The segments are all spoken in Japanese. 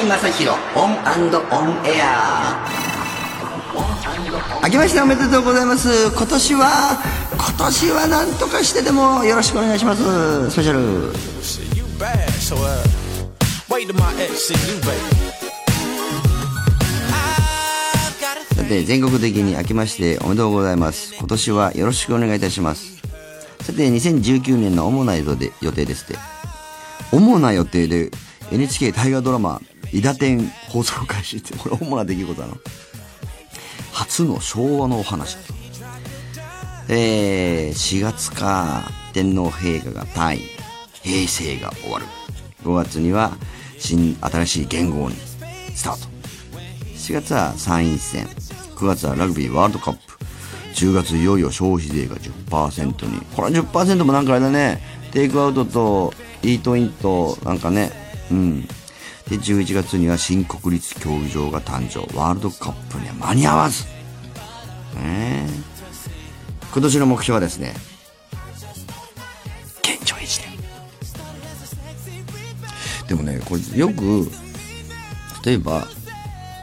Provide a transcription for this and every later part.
井正広オンオンエア。明けましておめでとうございます。今年は今年は何とかしてでもよろしくお願いします。スペシャル。さて全国的に明けましておめでとうございます。今年はよろしくお願いいたします。さて2019年の主な予定で予定ですって。主な予定で NHK 大河ドラマ「伊達天」放送開始ってこれ主な出来事なの。初の昭和のお話。えー、4月か天皇陛下が退位。平成が終わる。5月には新新しい元号にスタート。4月は参院選。9月はラグビーワールドカップ。10月いよいよ消費税が10%に。これは10%もなんかあれだね。テイクアウトとイートインとなんかね。うん。で11月には新国立競技場が誕生。ワールドカップには間に合わず。ね。今年の目標はですね現状維持ででもねこれよく例えば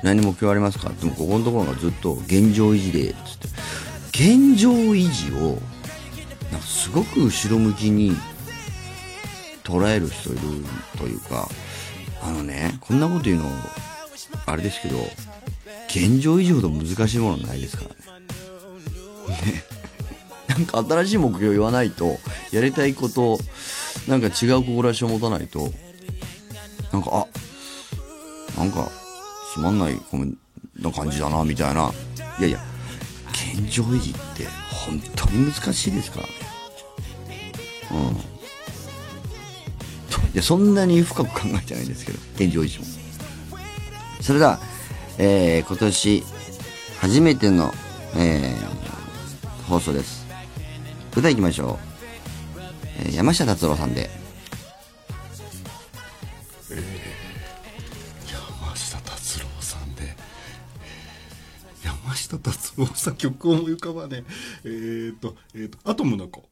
何目標ありますか？でもここのところがずっと現状維持でつって。現状維持をなんかすごく後ろ向きに捉える人いるというかあのねこんなこと言うのあれですけど現状維持ほど難しいものないですからね。ね。なんか新しい目標言わないとやりたいことなんか違う志を持たないとなんかあなんかつまんないコメンな感じだなみたいな。いやいや現状維持って本当に難しいですからね。うん。いやそんなに深く考えてないんですけど現状維持も。それでは、えー今年初めての、えー放送です。歌いきましょう、えー山下達郎さんで。山下達郎さんで、山下達郎さん曲思い浮かばねえ。ー、っとえー、っとアトムの子。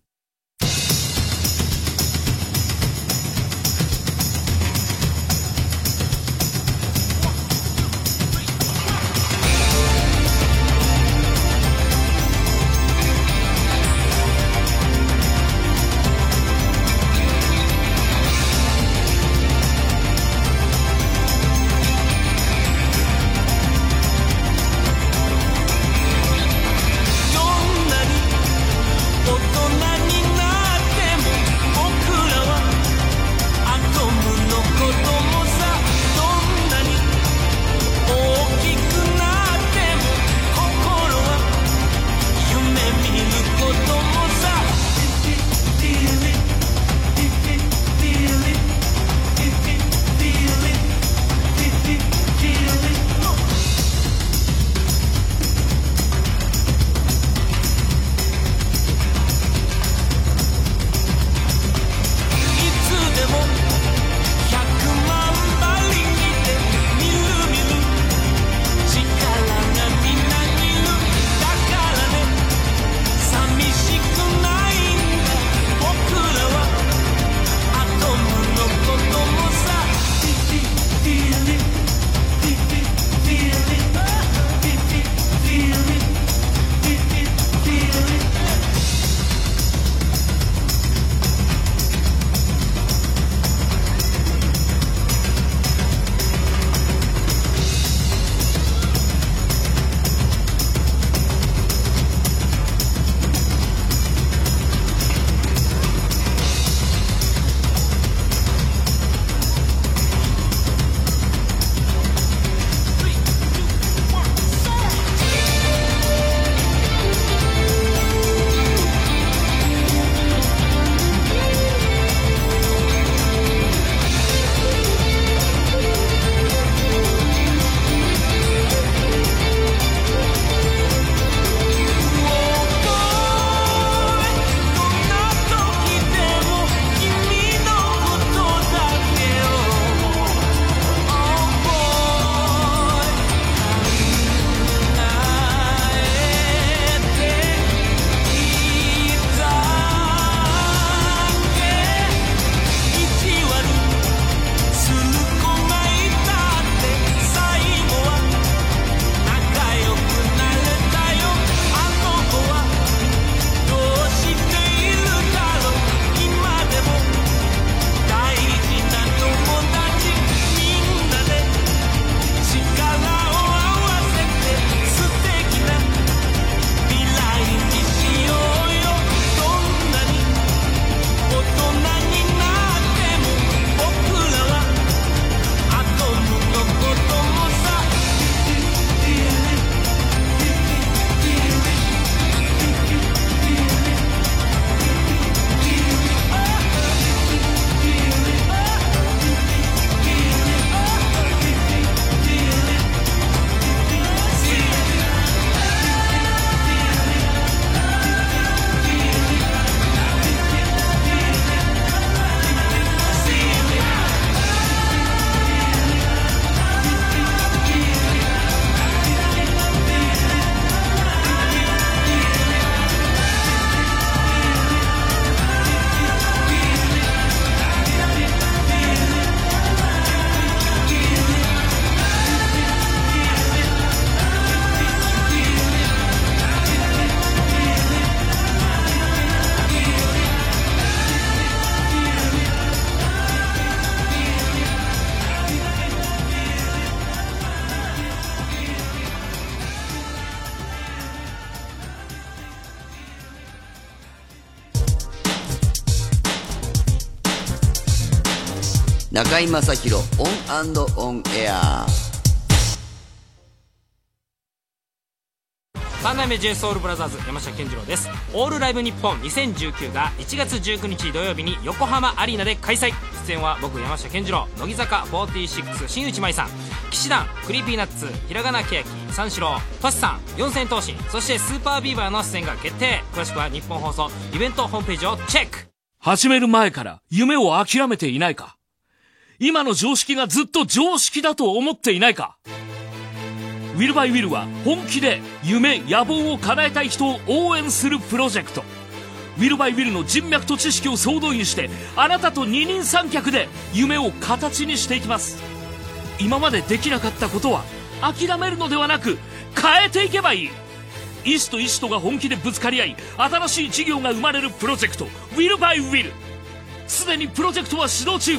中居正広オンオンエア。三代目 j s o u l b r o t h e r 山下健二郎です。オールライブニッポン2019が1月19日土曜日に横浜アリーナで開催。出演は僕山下健二郎乃木坂46新内眞衣さん。氣志團 Creepy Nuts ひらがなけやき三四郎トシさん四千頭身。そして SUPER BEAVER の出演が決定。詳しくはニッポン放送イベントホームページをチェック。始める前から夢を諦めていないか今の常識がずっと常識だと思っていないかウィルバイウィルは本気で夢、野望を叶えたい人を応援するプロジェクト。ウィルバイウィルの人脈と知識を総動員して、あなたと二人三脚で夢を形にしていきます。今までできなかったことは、諦めるのではなく、変えていけばいい。意志と意志とが本気でぶつかり合い、新しい事業が生まれるプロジェクト、 Will by Will。すでにプロジェクトは始動中。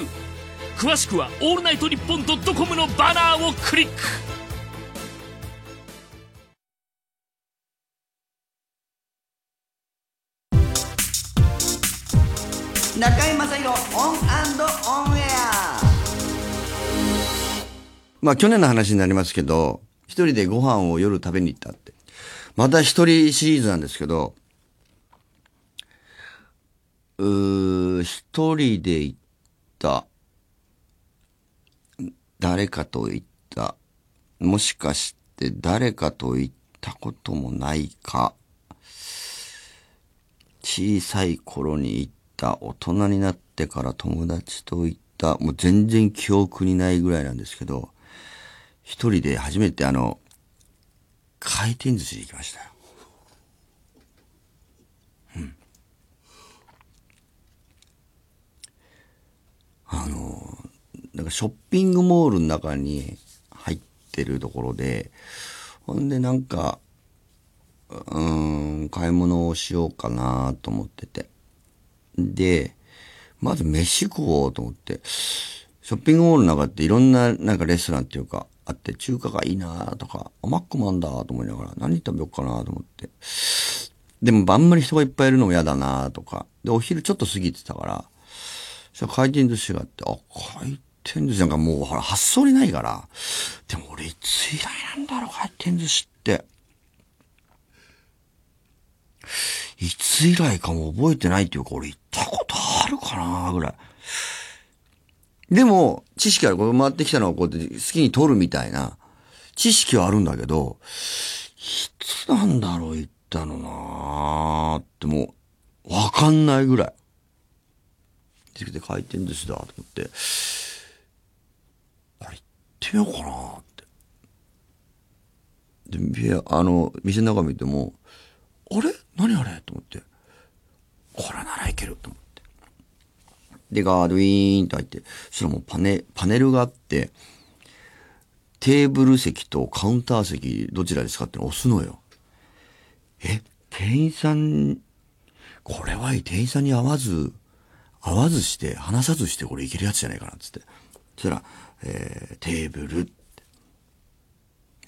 詳しくは、オールナイトニッポン dot com のバナーをクリック。中居正広オンオンエアまあ去年の話になりますけど、一人でご飯を夜食べに行ったって。また一人シリーズなんですけど、うー、一人で行った。誰かと行った。もしかして誰かと行ったこともないか。小さい頃に行った。大人になってから友達と行った。もう全然記憶にないぐらいなんですけど、一人で初めてあの、回転寿司に行きましたよ。うん。あの、かショッピングモールの中に入ってるところで、ほんでなんか、うーん、買い物をしようかなと思ってて。で、まず飯食おうと思って、ショッピングモールの中っていろんななんかレストランっていうかあって中華がいいなとか、マックもあんだと思いながら何食べようかなと思って。でもあんまり人がいっぱいいるのも嫌だなとか。で、お昼ちょっと過ぎてたから、そしたら回転寿司があって、あ、回転寿司なんかもうほら発想にないから。でも俺いつ以来なんだろう、回転寿司って。いつ以来かも覚えてないっていうか、俺行ったことあるかなぐらい。でも、知識ある。これ回ってきたのをこうやって好きに取るみたいな、知識はあるんだけど、いつなんだろう、行ったのなーってもう、わかんないぐらい。出てきて回転寿司だと思って、ってみようかなって。で、あの、店の中見ても、あれ？何あれ？と思って。これならいけると思って。で、ガードウィーンって入って、そしたらもうパネ、パネルがあって、テーブル席とカウンター席どちらですかって押すのよ。え、店員さん、これはいい。店員さんに会わず、会わずして、話さずしてこれいけるやつじゃないかなっつって。そしたら、えー、テーブル。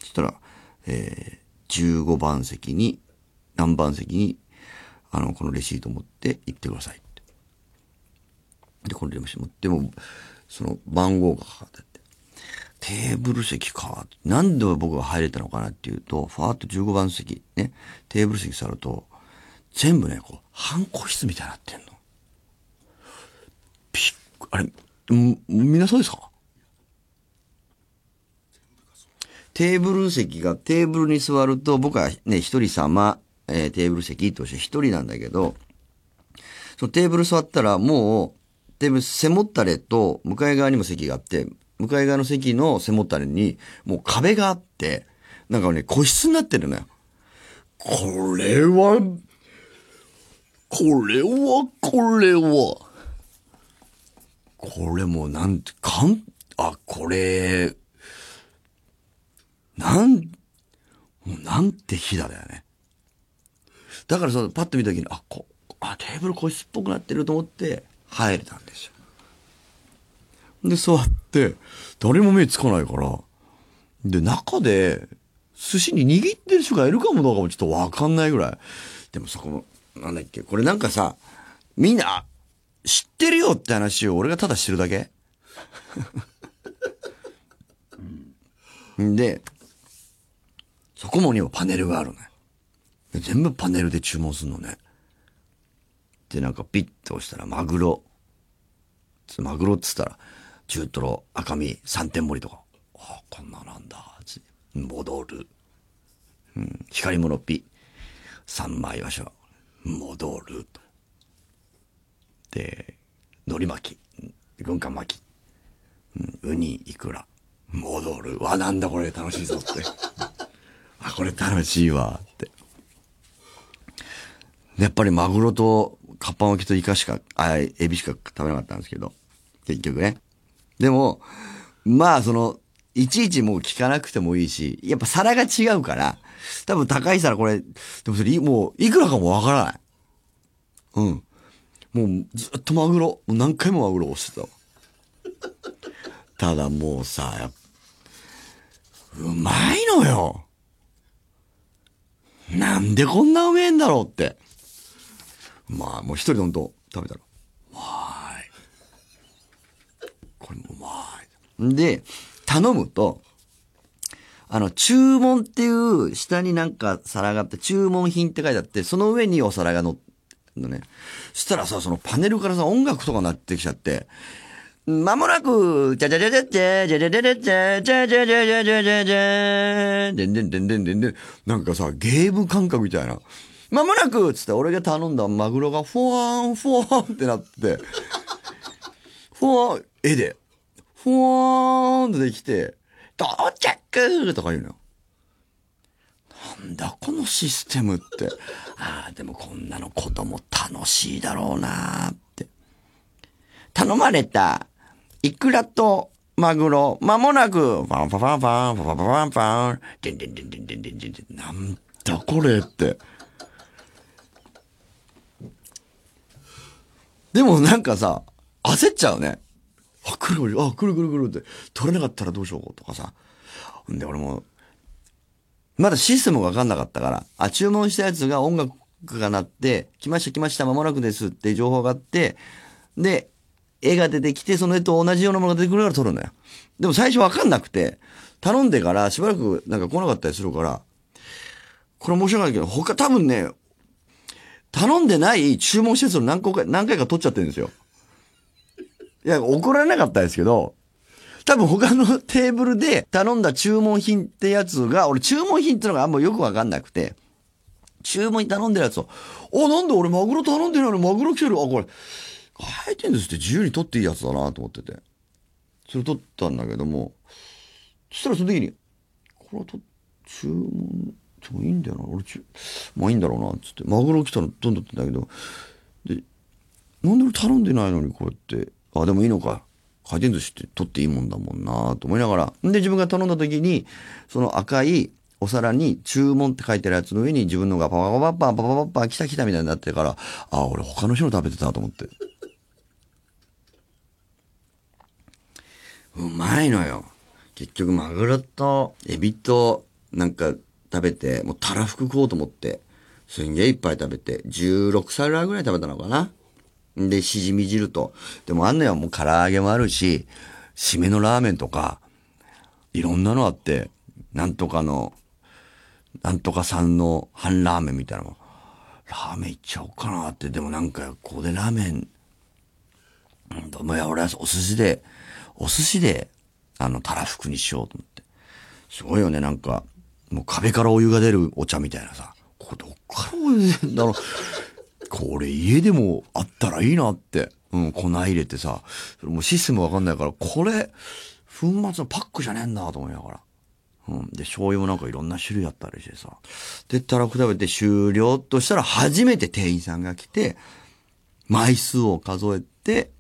そしたら、えー、15番席に、何番席に、あの、このレシート持って行ってください。で、このレシート持っても、その番号が書かれて、テーブル席か。なんで僕が入れたのかなっていうと、ファーっと15番席、ね、テーブル席座ると、全部ね、こう、半個室みたいになってんの。びっあれ、んみんなそうですか？テーブル席がテーブルに座ると、僕はね、一人様、えーテーブル席として一人なんだけど、そのテーブル座ったらもう、テーブル背もたれと向かい側にも席があって、向かい側の席の背もたれにもう壁があって、なんかね、個室になってるのよ。これは、これは、これは、これもうなんて、かん、あ、これ、なん、もうなんて日だだよね。だからそパッと見た時に、あ、こ、あ、テーブル個室っぽくなってると思って入れたんですよ。で、座って、誰も目つかないから、で、中で、寿司に握ってる人がいるかもどうかもちょっとわかんないぐらい。でもそこの、なんだっけ、これなんかさ、みんな、知ってるよって話を俺がただしてるだけで、そこもにもパネルがあるね。全部パネルで注文するのね。で、なんかピッと押したらマグロ。マグロっつったら、中トロ、赤身、三点盛りとか。ああこんななんだ。戻る。うん、光物ピ。三枚わしは、戻る。で、海苔巻き。軍艦巻き。うん、ウニ、イクラ。戻る。わ、なんだこれ楽しいぞって。これ楽しいわって。やっぱりマグロとカッパ巻きとイカしか、あ、エビしか食べなかったんですけど、結局ね。でも、まあその、いちいちもう聞かなくてもいいし、やっぱ皿が違うから、多分高い皿これ、でもそれもういくらかもわからない。うん。もうずっとマグロ、もう何回もマグロ押してた。ただもうさ、うまいのよ。なんでこんなうめえんだろうって。まあ、もう一人でほんと食べたら、うまい。これもうまい。で、頼むと、あの、注文っていう下になんか皿があって、注文品って書いてあって、その上にお皿が乗ってのね。そしたらさ、そのパネルからさ、音楽とか鳴ってきちゃって、まもなく、じゃじゃじゃじゃじゃじゃじゃじゃじゃじゃじゃじゃじゃじゃじゃじゃじゃでんでんでんでんでんでん。なんかさ、ゲーム感覚みたいな。まもなくつって俺が頼んだマグロがフワーン、フワーンってなって、フワーン、絵で、フワーンってできて、到着とか言うのよ。なんだこのシステムって。ああ、でもこんなの子供楽しいだろうなーって。頼まれた、イクラとマグロ、まもなく、ファンファファンファン、ファファファンファン、でんでんでんでんでんでんでんでん、なんだこれって。でもなんかさ、焦っちゃうね。あ、来る来る、あ、来る来る来るって、取れなかったらどうしようとかさ。んで、俺も、まだシステムがわかんなかったから、あ、注文したやつが音楽が鳴って、来ました来ました、間もなくですって情報があって、で、絵が出てきて、その絵と同じようなものが出てくるから撮るのよ。でも最初わかんなくて、頼んでからしばらくなんか来なかったりするから、これ申し訳ないけど、他多分ね、頼んでない注文したやつを何個か、何回か取っちゃってるんですよ。いや、怒られなかったですけど、多分他のテーブルで頼んだ注文品ってやつが、俺注文品ってのがあんまよくわかんなくて、注文に頼んでるやつを、お、なんで俺マグロ頼んでないの？マグロ来てるあ、これ、書いてんですって自由に取っていいやつだなと思ってて。それ取ったんだけども、そしたらその時に、これはと、注文、ちょいいんだよな。俺ち、まあいいんだろうな、つって。マグロ来たらどんどんってんだけど、で、なんで俺頼んでないのにこうやって、あ、でもいいのか。回転寿司って取っていいもんだもんなと思いながら。で、自分が頼んだ時に、その赤いお皿に注文って書いてるやつの上に自分のがパパパパパパパパパ来た来たみたいになってから、あ、俺他の人の食べてたと思って。うまいのよ。結局マグロとエビとなんか食べて、もうたらふく食おうと思って、すんげえいっぱい食べて、16皿ぐらい食べたのかな。で、しじみ汁と。でもあんのよ、もう唐揚げもあるし、締めのラーメンとか、いろんなのあって、なんとかの、なんとかさんの半ラーメンみたいなのも、ラーメンいっちゃおうかなって、でもなんか、ここでラーメン、うん、いや、俺はお寿司で、お寿司で、あの、たらふくにしようと思って。すごいよね、なんか、もう壁からお湯が出るお茶みたいなさ。これどっからお湯出るんだろう。これ家でもあったらいいなって。うん、粉入れてさ。もうシステムわかんないから、これ、粉末のパックじゃねえんだと思いながら。うん。で、醤油もなんかいろんな種類あったりしてさ。で、たらふく食べて終了としたら初めて店員さんが来て、枚数を数えて、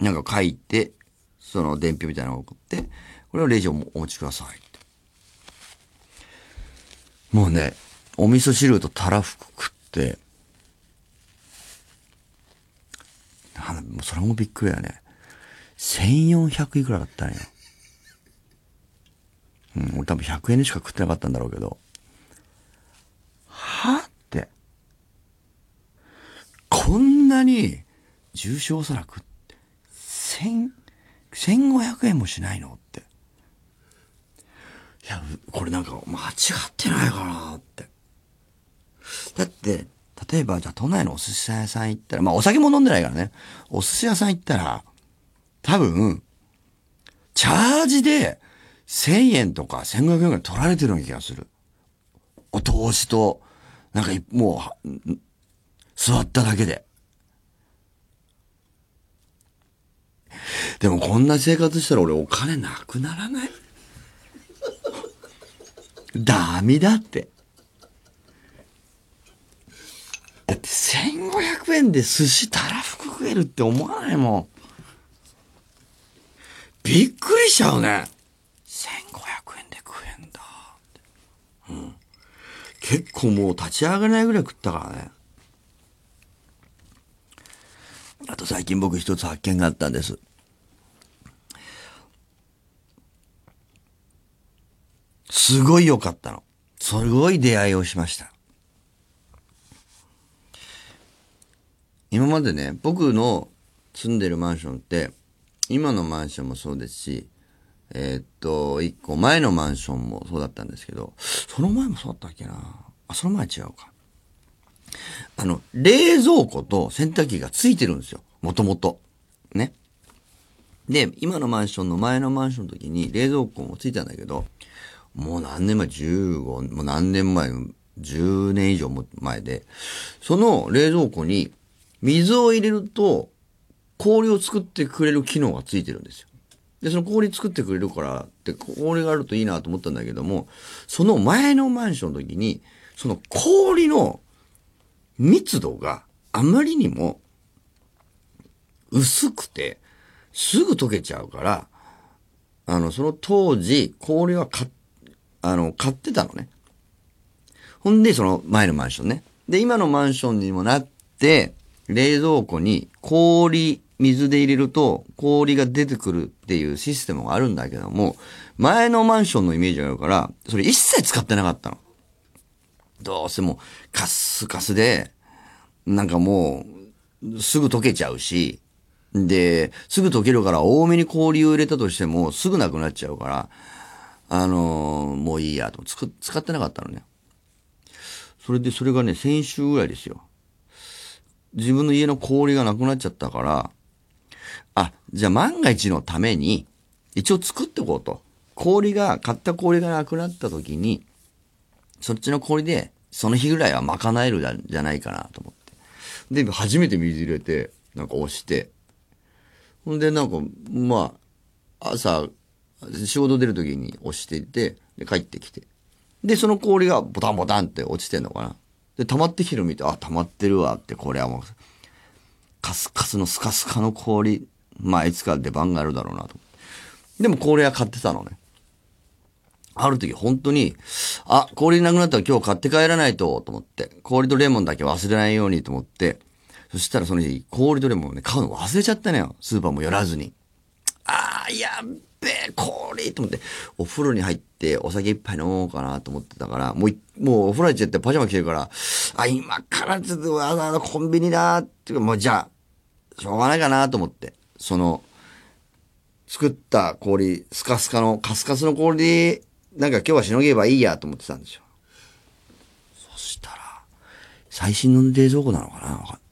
なんか書いて、その伝票みたいなのを送って、これをレジをお持ちくださいって。もうね、お味噌汁とたらふく食って、あもうそれもびっくりだね。1400いくらだったんよ。うん、俺多分100円でしか食ってなかったんだろうけど。はって。こんなに重症皿食って、1500円もしないの？って。いや、これなんか間違ってないかなって。だって、例えばじゃあ都内のお寿司屋さん行ったら、まあお酒も飲んでないからね。お寿司屋さん行ったら、多分、チャージで1000円とか1500円ぐらい取られてるような気がする。お通しと、なんかもう、座っただけで。でもこんな生活したら俺お金なくならない？ダメだって。だって1500円で寿司たらふく食えるって思わないもん。びっくりしちゃうね。1500円で食えんだって。うん。結構もう立ち上がれないぐらい食ったからね。あと最近僕一つ発見があったんです。すごい良かったの。すごい出会いをしました。今までね、僕の住んでるマンションって、今のマンションもそうですし、えーっと、一個前のマンションもそうだったんですけど、その前もそうだったっけなあ、その前違うか。あの、冷蔵庫と洗濯機がついてるんですよ。もともと。ね。で、今のマンションの前のマンションの時に冷蔵庫もついたんだけど、もう何年前 ?15、もう何年前 ?10 年以上も前で、その冷蔵庫に水を入れると氷を作ってくれる機能がついてるんですよ。で、その氷作ってくれるからって、氷があるといいなと思ったんだけども、その前のマンションの時に、その氷の密度があまりにも薄くて、すぐ溶けちゃうから、あの、その当時、氷は買、あの、買ってたのね。ほんで、その前のマンションね。で、今のマンションにもなって、冷蔵庫に氷、水で入れると氷が出てくるっていうシステムがあるんだけども、前のマンションのイメージがあるから、それ一切使ってなかったの。どうせもうカスカスで、なんかもう、すぐ溶けちゃうし、で、すぐ溶けるから多めに氷を入れたとしてもすぐなくなっちゃうから、あのーもういいやとつく使ってなかったのね。それで、それがね、先週ぐらいですよ。自分の家の氷がなくなっちゃったから、あ、じゃあ万が一のために、一応作っておこうと。氷が、買った氷がなくなった時に、そっちの氷で、その日ぐらいは賄えるじゃないかなと思って。で、初めて水入れて、なんか押して、ほんで、なんか、まあ、朝、仕事出る時に押していて、で、帰ってきて。で、その氷がボタンボタンって落ちてんのかな。で、溜まってきてるの見て、あ、溜まってるわって、これはもう、カスカスのスカスカの氷、まあ、いつか出番があるだろうなと。でも氷は買ってたのね。ある時本当に、あ、氷なくなったら今日買って帰らないと、と思って。氷とレモンだけ忘れないようにと思って。そしたらその日、氷とレモンをね、買うの忘れちゃったのよ。スーパーも寄らずに。あー、やっべえ、氷と思って、お風呂に入ってお酒一杯飲もうかなと思ってたから、もう、もうお風呂入っちゃってパジャマ着てるから、あ、今からちょっとわざわざコンビニだっていうか、もうじゃあ、しょうがないかなと思って、その、作った氷、スカスカの、カスカスの氷で、なんか今日はしのげばいいやと思ってたんですよ。そしたら、最新の冷蔵庫なのかなわかん。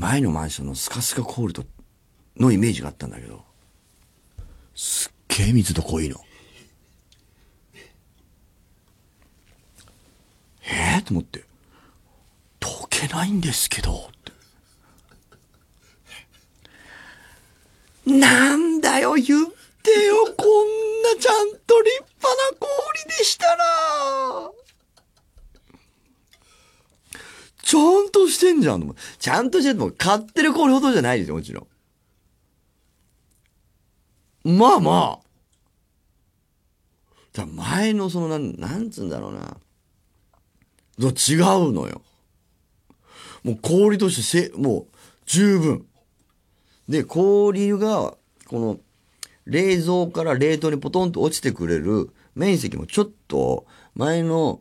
前のマンションのスカスカ氷と、のイメージがあったんだけど、すっげえ密度濃いの。えー、と思って、溶けないんですけど、なんだよ、言ってよ、こんなちゃんと立派な氷でしたら。ちゃんとしてんじゃん。ちゃんとしてるも買ってる氷ほどじゃないですよ、もちろん。まあまあ。だ前のその、なん、なんつうんだろうな。違うのよ。もう氷としてせ、もう十分。で、氷が、この、冷蔵から冷凍にポトンと落ちてくれる面積もちょっと前の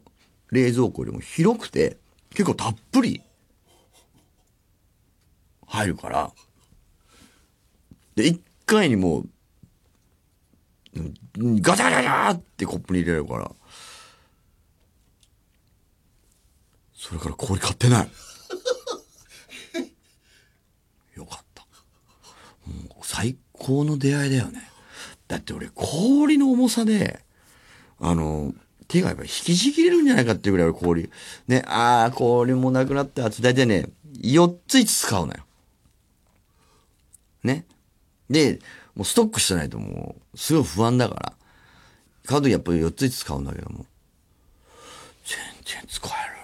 冷蔵庫よりも広くて、結構たっぷり入るから、で、一回にもう、ガチャガチャガチャってコップに入れられるから。それから氷買ってない。よかった。もう最高の出会いだよね。だって俺氷の重さで、あの、手がやっぱ引きちぎれるんじゃないかっていうぐらい氷。ね、ああ、氷もなくなった。だいたいね、4つ5つ使うのよ。ね。で、もうストックしてないともう、すごい不安だから。買うときやっぱり4つ5つ使うんだけども。全然使える。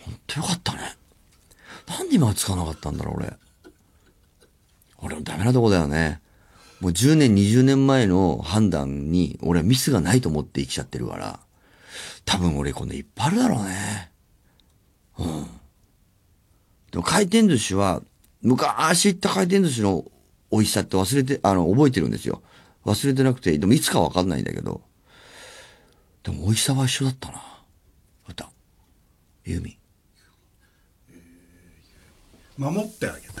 ほんとよかったね。なんで今まで使わなかったんだろう、俺。俺もダメなとこだよね。もう10年、20年前の判断に、俺はミスがないと思って生きちゃってるから。多分俺今度いっぱいあるだろうね。うん。でも回転寿司は、昔行った回転寿司の美味しさって忘れて、あの、覚えてるんですよ。忘れてなくて、でもいつかわかんないんだけど。でも美味しさは一緒だったな。歌。ユーミン。守ってあげた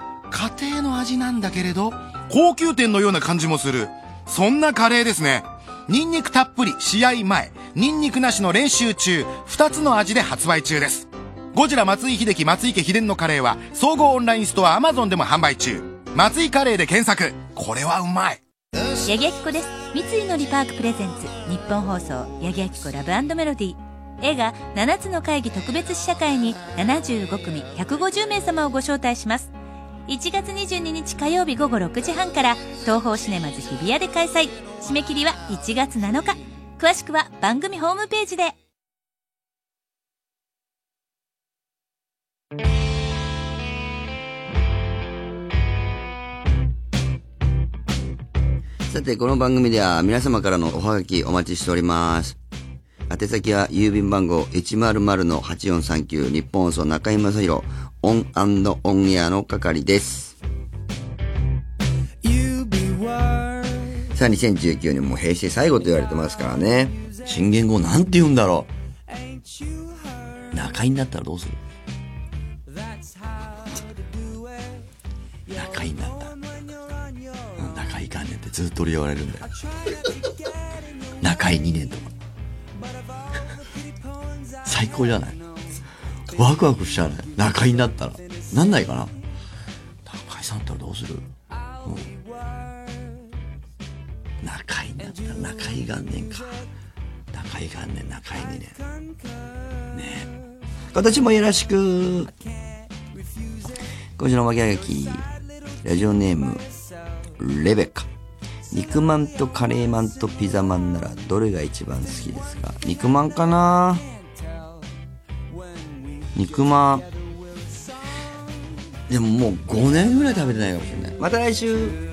家庭の味なんだけれど高級店のような感じもする。そんなカレーですね。ニンニクたっぷり試合前ニンニクなしの練習中2つの味で発売中です。ゴジラ松井秀喜松井家秘伝のカレーは総合オンラインストア Amazon でも販売中。松井カレーで検索。これはうまい。八木亜希子です。三井のリパークプレゼンツ。日本放送八木亜希子ラブメロディ映画「七つの会議特別試写会」に75組150名様をご招待します。1月22日火曜日午後6時半から東宝シネマズ日比谷で開催。締め切りは1月7日詳しくは番組ホームページで。さて、この番組では皆様からのおはがきお待ちしております。宛先は郵便番号100-8439ニッポン放送中居正広。 On and On Air の係です。さあ、2019年も平成最後と言われてますからね。新元号なんて言うんだろう。仲いいんだったらどうする？仲いいんだ。ったら、うん仲いいかんねんってずっと俺言われるんだよ。仲いい2年とか。最高じゃない？ワクワクしちゃうね。仲いいんだったら。なんないかな。仲いいさんったらどうする、うん。仲いいんだったら仲いい元年か。仲いい元年仲いい2年。ね。今年もよろしく。今週の巻き上げきラジオネームレベカ。肉まんとカレーマンとピザマンならどれが一番好きですか？肉まんかな？肉まん。でももう5年ぐらい食べてないかもしれない。また来週。